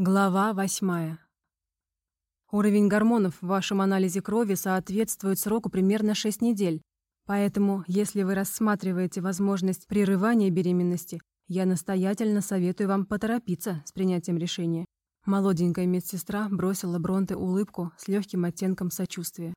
Глава восьмая. Уровень гормонов в вашем анализе крови соответствует сроку примерно 6 недель, поэтому, если вы рассматриваете возможность прерывания беременности, я настоятельно советую вам поторопиться с принятием решения. Молоденькая медсестра бросила Бронте улыбку с легким оттенком сочувствия.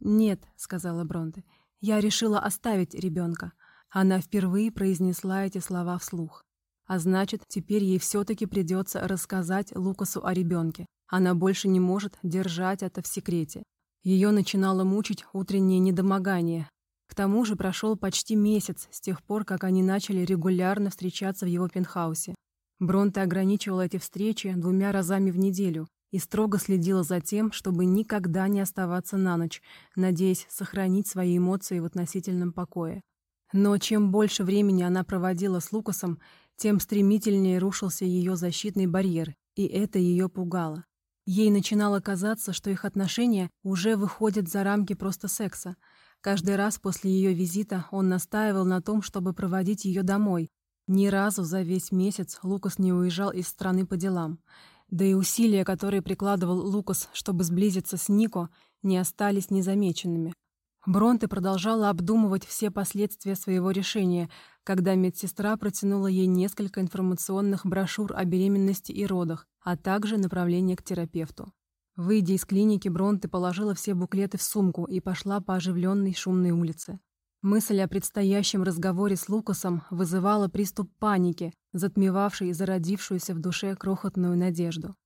«Нет», — сказала Бронте, — «я решила оставить ребенка. Она впервые произнесла эти слова вслух. А значит, теперь ей все-таки придется рассказать Лукасу о ребенке. Она больше не может держать это в секрете. Ее начинало мучить утреннее недомогание. К тому же прошел почти месяц с тех пор, как они начали регулярно встречаться в его пентхаусе. Бронте ограничивала эти встречи двумя разами в неделю и строго следила за тем, чтобы никогда не оставаться на ночь, надеясь сохранить свои эмоции в относительном покое. Но чем больше времени она проводила с Лукасом, тем стремительнее рушился ее защитный барьер, и это ее пугало. Ей начинало казаться, что их отношения уже выходят за рамки просто секса. Каждый раз после ее визита он настаивал на том, чтобы проводить ее домой. Ни разу за весь месяц Лукас не уезжал из страны по делам. Да и усилия, которые прикладывал Лукас, чтобы сблизиться с Нико, не остались незамеченными. Бронте продолжала обдумывать все последствия своего решения, когда медсестра протянула ей несколько информационных брошюр о беременности и родах, а также направление к терапевту. Выйдя из клиники, Бронте положила все буклеты в сумку и пошла по оживленной шумной улице. Мысль о предстоящем разговоре с Лукасом вызывала приступ паники, затмевавший зародившуюся в душе крохотную надежду.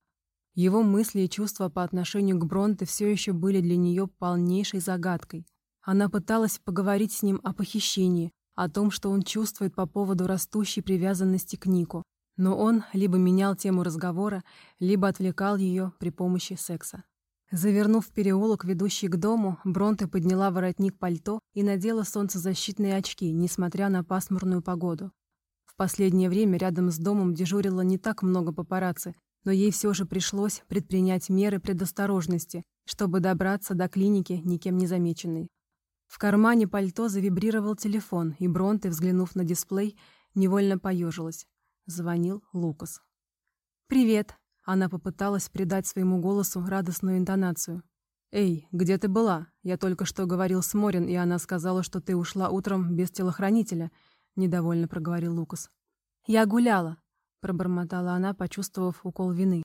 Его мысли и чувства по отношению к Бронте все еще были для нее полнейшей загадкой. Она пыталась поговорить с ним о похищении, о том, что он чувствует по поводу растущей привязанности к Нику. Но он либо менял тему разговора, либо отвлекал ее при помощи секса. Завернув в переулок, ведущий к дому, Бронте подняла воротник пальто и надела солнцезащитные очки, несмотря на пасмурную погоду. В последнее время рядом с домом дежурило не так много папарацци, но ей все же пришлось предпринять меры предосторожности, чтобы добраться до клиники никем не замеченной. В кармане пальто завибрировал телефон, и Бронте, взглянув на дисплей, невольно поежилась. Звонил Лукас. «Привет!» Она попыталась придать своему голосу радостную интонацию. «Эй, где ты была? Я только что говорил с Морин, и она сказала, что ты ушла утром без телохранителя», — недовольно проговорил Лукас. «Я гуляла», — пробормотала она, почувствовав укол вины.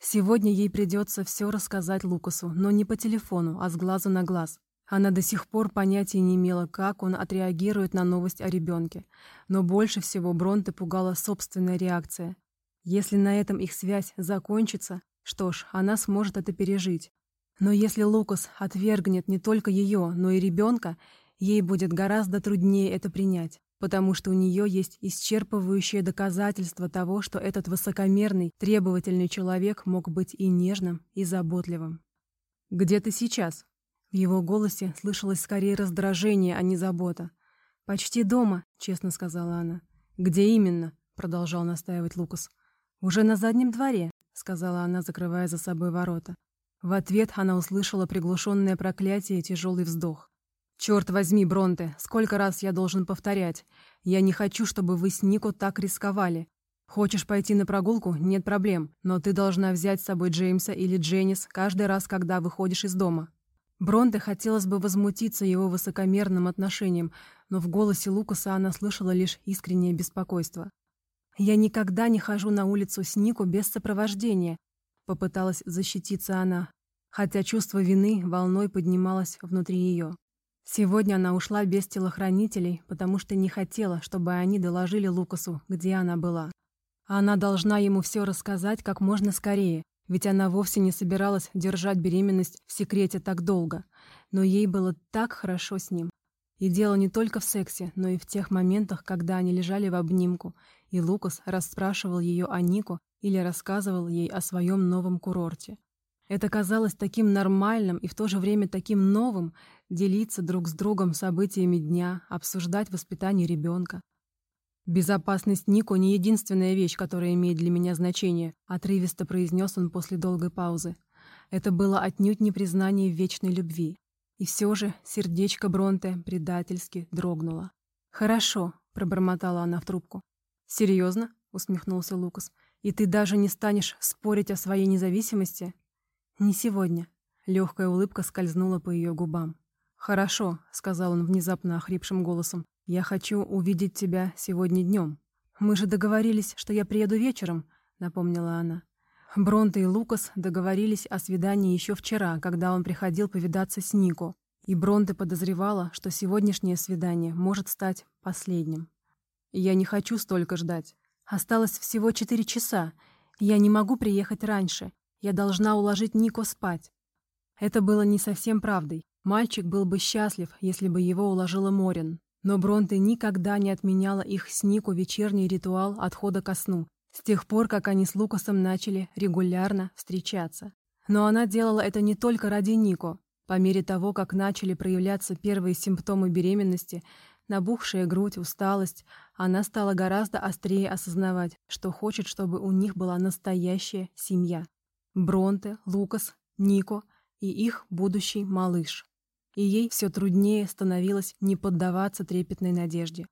Сегодня ей придется все рассказать Лукасу, но не по телефону, а с глазу на глаз. Она до сих пор понятия не имела, как он отреагирует на новость о ребенке. Но больше всего Бронте пугала собственная реакция. Если на этом их связь закончится, что ж, она сможет это пережить. Но если Лукас отвергнет не только ее, но и ребенка, ей будет гораздо труднее это принять, потому что у нее есть исчерпывающее доказательство того, что этот высокомерный, требовательный человек мог быть и нежным, и заботливым. «Где ты сейчас?» В его голосе слышалось скорее раздражение, а не забота. «Почти дома», — честно сказала она. «Где именно?» — продолжал настаивать Лукас. «Уже на заднем дворе», — сказала она, закрывая за собой ворота. В ответ она услышала приглушенное проклятие и тяжелый вздох. «Черт возьми, Бронте, сколько раз я должен повторять? Я не хочу, чтобы вы с Нико так рисковали. Хочешь пойти на прогулку? Нет проблем, но ты должна взять с собой Джеймса или Дженнис каждый раз, когда выходишь из дома. Бронте хотелось бы возмутиться его высокомерным отношением, но в голосе Лукаса она слышала лишь искреннее беспокойство. «Я никогда не хожу на улицу с Нику без сопровождения», — попыталась защититься она, хотя чувство вины волной поднималось внутри ее. Сегодня она ушла без телохранителей, потому что не хотела, чтобы они доложили Лукасу, где она была. Она должна ему все рассказать как можно скорее, ведь она вовсе не собиралась держать беременность в секрете так долго. Но ей было так хорошо с ним. И дело не только в сексе, но и в тех моментах, когда они лежали в обнимку, и Лукас расспрашивал ее о Нику или рассказывал ей о своем новом курорте. Это казалось таким нормальным и в то же время таким новым — делиться друг с другом событиями дня, обсуждать воспитание ребенка. «Безопасность Нико не единственная вещь, которая имеет для меня значение», отрывисто произнес он после долгой паузы. Это было отнюдь не признание вечной любви. И все же сердечко Бронте предательски дрогнуло. «Хорошо», — пробормотала она в трубку. «Серьезно?» — усмехнулся Лукас. И ты даже не станешь спорить о своей независимости? Не сегодня. Легкая улыбка скользнула по ее губам. «Хорошо», — сказал он внезапно охрипшим голосом. «Я хочу увидеть тебя сегодня днем. Мы же договорились, что я приеду вечером», — напомнила она. Бронте и Лукас договорились о свидании еще вчера, когда он приходил повидаться с Нико. И Бронте подозревала, что сегодняшнее свидание может стать последним. «Я не хочу столько ждать. Осталось всего четыре часа. Я не могу приехать раньше. Я должна уложить Нико спать». Это было не совсем правдой. Мальчик был бы счастлив, если бы его уложила Морин. Но Бронте никогда не отменяла их с Нико вечерний ритуал отхода ко сну, с тех пор, как они с Лукасом начали регулярно встречаться. Но она делала это не только ради Нико. По мере того, как начали проявляться первые симптомы беременности, набухшая грудь, усталость, она стала гораздо острее осознавать, что хочет, чтобы у них была настоящая семья. Бронте, Лукас, Нико и их будущий малыш и ей все труднее становилось не поддаваться трепетной надежде.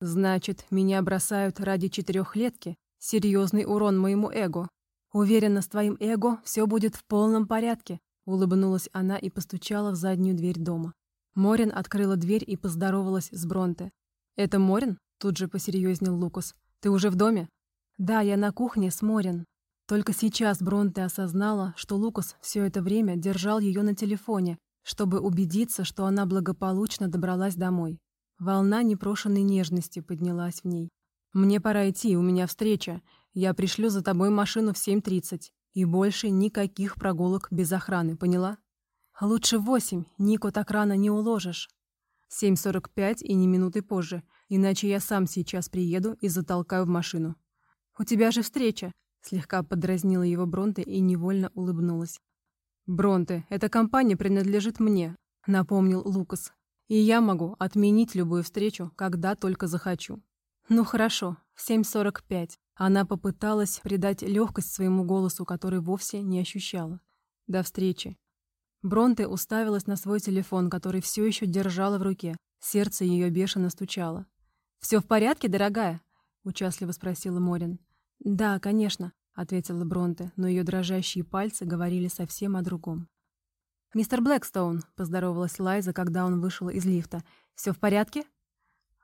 «Значит, меня бросают ради четырехлетки? Серьезный урон моему эго. Уверена, с твоим эго все будет в полном порядке», улыбнулась она и постучала в заднюю дверь дома. Морин открыла дверь и поздоровалась с Бронте. «Это Морин?» — тут же посерьезнел Лукас. «Ты уже в доме?» «Да, я на кухне с Морин». Только сейчас Бронте осознала, что Лукас все это время держал ее на телефоне, чтобы убедиться, что она благополучно добралась домой. Волна непрошенной нежности поднялась в ней. «Мне пора идти, у меня встреча. Я пришлю за тобой машину в 7.30. И больше никаких прогулок без охраны, поняла?» «Лучше восемь, Нико так рано не уложишь». «7.45 и не минуты позже, иначе я сам сейчас приеду и затолкаю в машину». «У тебя же встреча», — слегка подразнила его Бронте и невольно улыбнулась. «Бронте, эта компания принадлежит мне», — напомнил Лукас. «И я могу отменить любую встречу, когда только захочу». «Ну хорошо, в 7.45». Она попыталась придать легкость своему голосу, который вовсе не ощущала. «До встречи». Бронте уставилась на свой телефон, который все еще держала в руке. Сердце ее бешено стучало. «Все в порядке, дорогая?» — участливо спросила Морин. «Да, конечно», ответила Бронте, но ее дрожащие пальцы говорили совсем о другом. «Мистер Блэкстоун», — поздоровалась Лайза, когда он вышел из лифта. «Все в порядке?»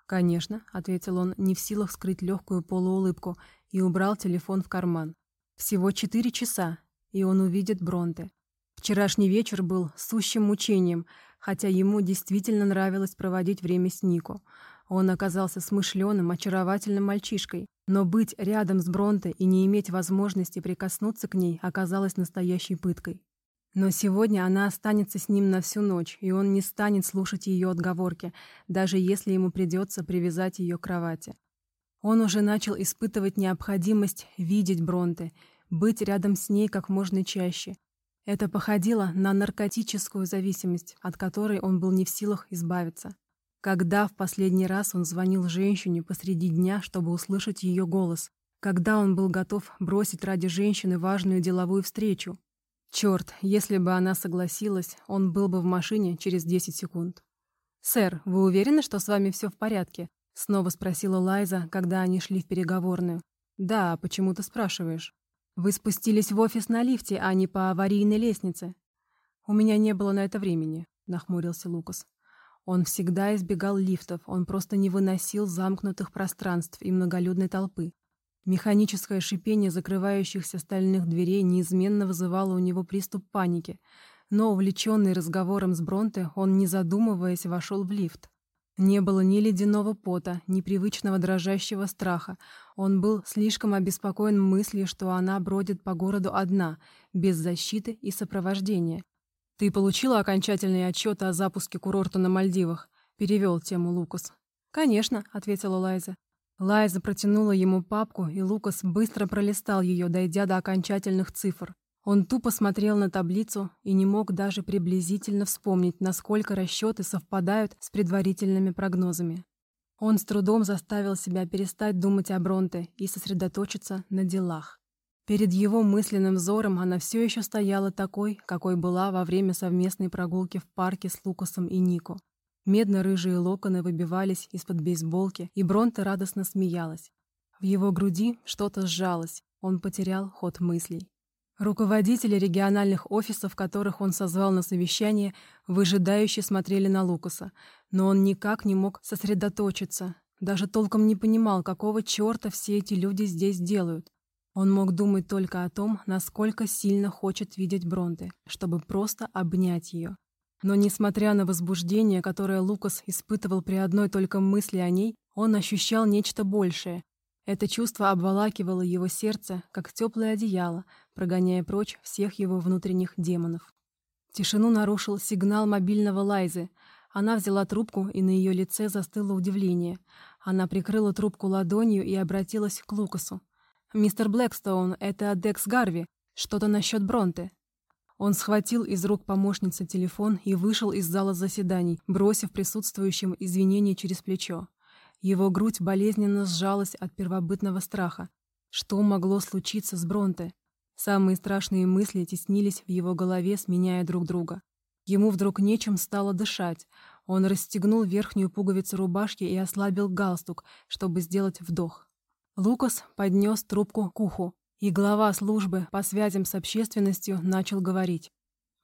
«Конечно», — ответил он, не в силах скрыть легкую полуулыбку, и убрал телефон в карман. «Всего четыре часа, и он увидит Бронте. Вчерашний вечер был сущим мучением, хотя ему действительно нравилось проводить время с Нико. Он оказался смышленым, очаровательным мальчишкой, но быть рядом с Бронте и не иметь возможности прикоснуться к ней оказалось настоящей пыткой. Но сегодня она останется с ним на всю ночь, и он не станет слушать ее отговорки, даже если ему придется привязать ее к кровати. Он уже начал испытывать необходимость видеть Бронте, быть рядом с ней как можно чаще. Это походило на наркотическую зависимость, от которой он был не в силах избавиться. Когда в последний раз он звонил женщине посреди дня, чтобы услышать ее голос? Когда он был готов бросить ради женщины важную деловую встречу? Черт, если бы она согласилась, он был бы в машине через 10 секунд. «Сэр, вы уверены, что с вами все в порядке?» Снова спросила Лайза, когда они шли в переговорную. «Да, почему ты спрашиваешь?» «Вы спустились в офис на лифте, а не по аварийной лестнице». «У меня не было на это времени», — нахмурился Лукас. Он всегда избегал лифтов, он просто не выносил замкнутых пространств и многолюдной толпы. Механическое шипение закрывающихся стальных дверей неизменно вызывало у него приступ паники, но, увлеченный разговором с Бронте, он, не задумываясь, вошел в лифт. Не было ни ледяного пота, ни привычного дрожащего страха. Он был слишком обеспокоен мыслью, что она бродит по городу одна, без защиты и сопровождения. «Ты получила окончательный отчет о запуске курорта на Мальдивах?» — перевел тему Лукас. «Конечно», — ответила Лайза. Лайза протянула ему папку, и Лукас быстро пролистал ее, дойдя до окончательных цифр. Он тупо смотрел на таблицу и не мог даже приблизительно вспомнить, насколько расчеты совпадают с предварительными прогнозами. Он с трудом заставил себя перестать думать о Бронте и сосредоточиться на делах. Перед его мысленным взором она все еще стояла такой, какой была во время совместной прогулки в парке с Лукасом и Нико. Медно-рыжие локоны выбивались из-под бейсболки, и Бронте радостно смеялась. В его груди что-то сжалось. он потерял ход мыслей. Руководители региональных офисов, которых он созвал на совещание, выжидающе смотрели на Лукаса, но он никак не мог сосредоточиться, даже толком не понимал, какого черта все эти люди здесь делают. Он мог думать только о том, насколько сильно хочет видеть Бронте, чтобы просто обнять ее. Но несмотря на возбуждение, которое Лукас испытывал при одной только мысли о ней, он ощущал нечто большее. Это чувство обволакивало его сердце, как теплое одеяло, прогоняя прочь всех его внутренних демонов. Тишину нарушил сигнал мобильного Лайзы. Она взяла трубку, и на ее лице застыло удивление. Она прикрыла трубку ладонью и обратилась к Лукасу. «Мистер Блэкстоун, это Декс Гарви. Что-то насчет Бронте». Он схватил из рук помощницы телефон и вышел из зала заседаний, бросив присутствующим извинения через плечо. Его грудь болезненно сжалась от первобытного страха. Что могло случиться с Бронте? Самые страшные мысли теснились в его голове, сменяя друг друга. Ему вдруг нечем стало дышать. Он расстегнул верхнюю пуговицу рубашки и ослабил галстук, чтобы сделать вдох. Лукас поднес трубку к уху и глава службы по связям с общественностью начал говорить.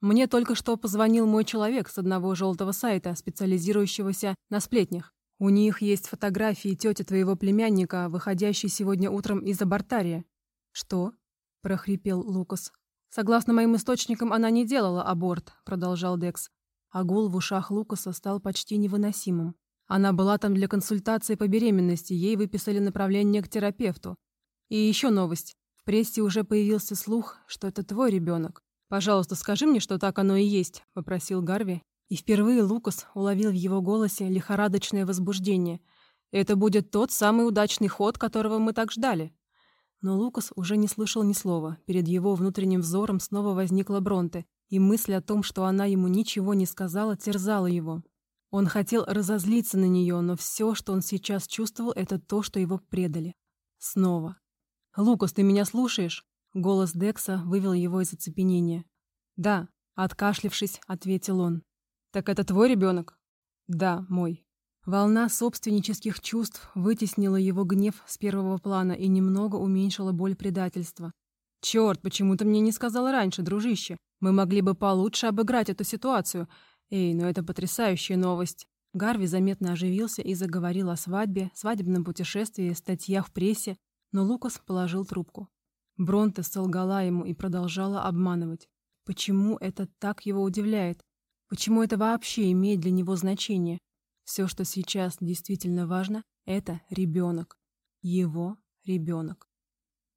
«Мне только что позвонил мой человек с одного желтого сайта, специализирующегося на сплетнях. У них есть фотографии тети твоего племянника, выходящей сегодня утром из абортария». «Что?» – прохрипел Лукас. «Согласно моим источникам, она не делала аборт», – продолжал Декс. А гул в ушах Лукаса стал почти невыносимым. Она была там для консультации по беременности, ей выписали направление к терапевту. И еще новость. В прессе уже появился слух, что это твой ребенок. «Пожалуйста, скажи мне, что так оно и есть», — попросил Гарви. И впервые Лукас уловил в его голосе лихорадочное возбуждение. «Это будет тот самый удачный ход, которого мы так ждали». Но Лукас уже не слышал ни слова. Перед его внутренним взором снова возникла Бронте, и мысль о том, что она ему ничего не сказала, терзала его. Он хотел разозлиться на нее, но все, что он сейчас чувствовал, это то, что его предали. Снова. «Лукас, ты меня слушаешь?» Голос Декса вывел его из оцепенения. «Да», — откашлившись, ответил он. «Так это твой ребенок?» «Да, мой». Волна собственнических чувств вытеснила его гнев с первого плана и немного уменьшила боль предательства. «Черт, почему ты мне не сказал раньше, дружище? Мы могли бы получше обыграть эту ситуацию. Эй, ну это потрясающая новость». Гарви заметно оживился и заговорил о свадьбе, свадебном путешествии, статьях в прессе, но Лукас положил трубку. Бронте солгала ему и продолжала обманывать. Почему это так его удивляет? Почему это вообще имеет для него значение? Все, что сейчас действительно важно, это ребенок. Его ребенок.